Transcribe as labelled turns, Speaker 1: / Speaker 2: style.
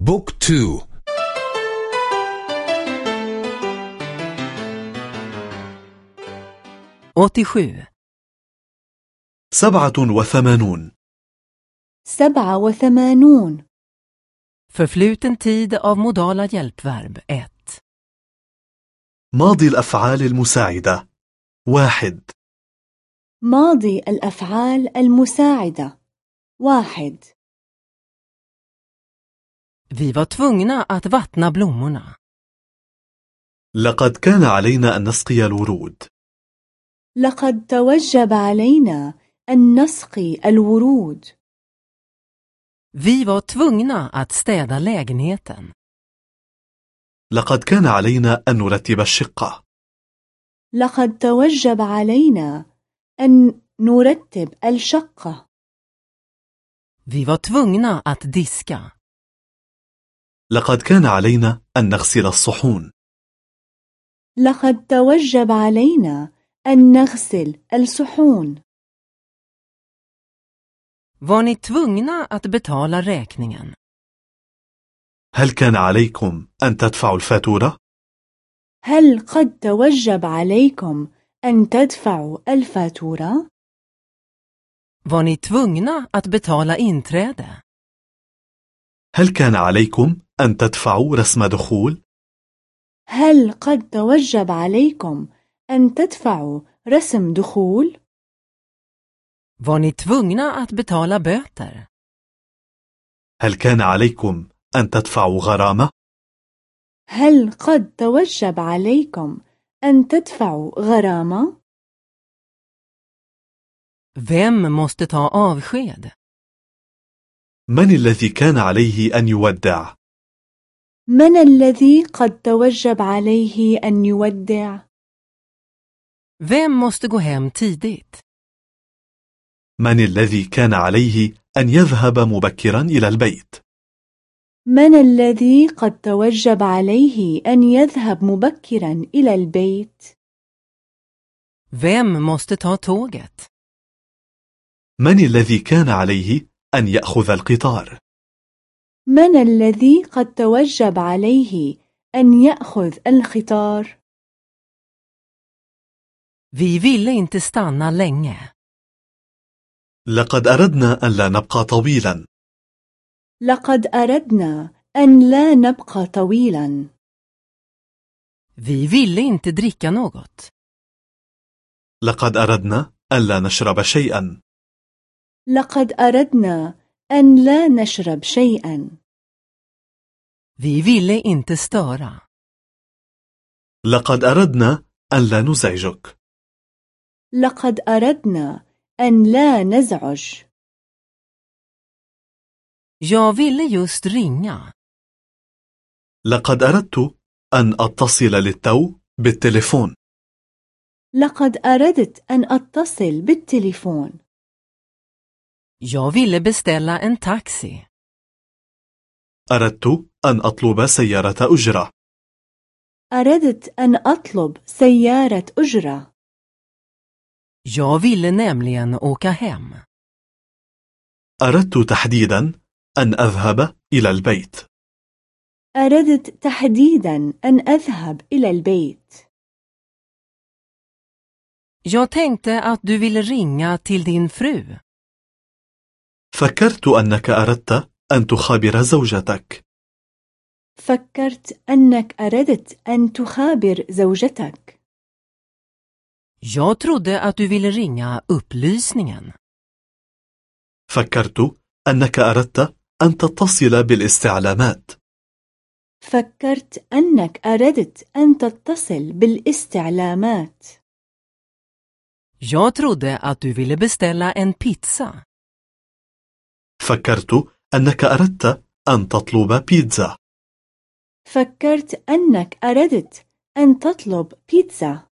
Speaker 1: بوك تو.
Speaker 2: åttiosju
Speaker 3: سبعة وثمانون.
Speaker 4: سبعة وثمانون.
Speaker 2: Förfluten tid av modala hjälpverb 1.
Speaker 3: ماضي الأفعال المساعدة. واحد.
Speaker 4: ماضي الأفعال المساعدة. واحد.
Speaker 2: Vi var tvungna att vattna blommorna.
Speaker 3: لقد كان علينا أن نسقي الورود
Speaker 4: لقد توجب علينا أن نسقي الورود
Speaker 2: Vi var tvungna att städa lägenheten.
Speaker 3: لقد كان علينا أن نرتب الشقة
Speaker 4: لقد توجب علينا أن نرتب الشقة
Speaker 2: Vi var tvungna att diska.
Speaker 3: لقد كان علينا أن نغسل الصحون
Speaker 4: لقد توجب علينا أن نغسل الصحون
Speaker 2: Var ni tvungna att betala räkningen?
Speaker 3: هل كان عليكم أن تدفعوا الفاتورة؟
Speaker 4: هل قد توجب عليكم أن تدفعوا الفاتورة؟
Speaker 2: Var ni tvungna att betala inträde?
Speaker 3: هل كان عليكم أن تدفعوا رسم دخول؟
Speaker 4: هل قد توجب عليكم أن تدفعوا رسم دخول؟
Speaker 2: Var ni tvungna att betala böter?
Speaker 3: هل كان عليكم أن تدفعوا غرامة؟
Speaker 4: هل قد توجب عليكم أن تدفعوا غرامة؟
Speaker 2: Vem måste ta avsked?
Speaker 3: من الذي كان عليه أن يودع؟
Speaker 4: من الذي قد توجب عليه أن يودع؟
Speaker 2: Vem måste gå hem tidigt?
Speaker 3: من الذي كان عليه أن يذهب مبكرا إلى البيت؟
Speaker 4: من الذي قد توجب عليه أن يذهب مبكرا إلى البيت؟
Speaker 2: Vem måste ta tåget?
Speaker 3: من الذي كان عليه أن يأخذ القطار؟
Speaker 4: من الذي قد توجب عليه أن يأخذ القطار؟
Speaker 2: Vi ville inte stanna länge.
Speaker 3: لقد أردنا أن لا نبقى طويلا
Speaker 4: لقد أردنا أن لا نبقى طويلا
Speaker 2: Vi ville inte dricka något.
Speaker 3: لقد أردنا أن لا نشرب شيئا
Speaker 4: لقد أردنا أن لا نشرب شيئا.
Speaker 2: Vi ville inte störa.
Speaker 3: لقد أردنا أن لا نزعجك.
Speaker 4: لقد أردنا أن لا نزعج.
Speaker 2: Jag ville just ringa.
Speaker 3: لقد أردت أن أتصل للتو بالتليفون.
Speaker 4: لقد أردت أن أتصل بالتليفون.
Speaker 2: Jag ville beställa en taxi.
Speaker 3: أردت أن أطلب سيارة أجرة
Speaker 4: أردت أن أطلب سيارة أجرة
Speaker 2: Jag ville nämligen åka hem.
Speaker 3: أردت تحديدا أن أذهب إلى البيت
Speaker 4: أردت تحديدا أن أذهب إلى البيت
Speaker 2: Jag tänkte att du ville ringa till din fru.
Speaker 3: فكرت أنك أردت أن تخابر زوجتك
Speaker 4: فكرت أنك أردت أن تخابر زوجتك
Speaker 2: Jag trodde att du ville ringa upplysningen.
Speaker 3: فكرت أنك أردت أن تتصل بالاستعلامات
Speaker 4: فكرت أنك أردت أن تتصل بالاستعلامات
Speaker 2: Jag trodde att du ville beställa en pizza.
Speaker 3: فكرت أنك أردت أن تطلب بيتزا.
Speaker 4: فكرت أنك أردت أن تطلب بيتزا.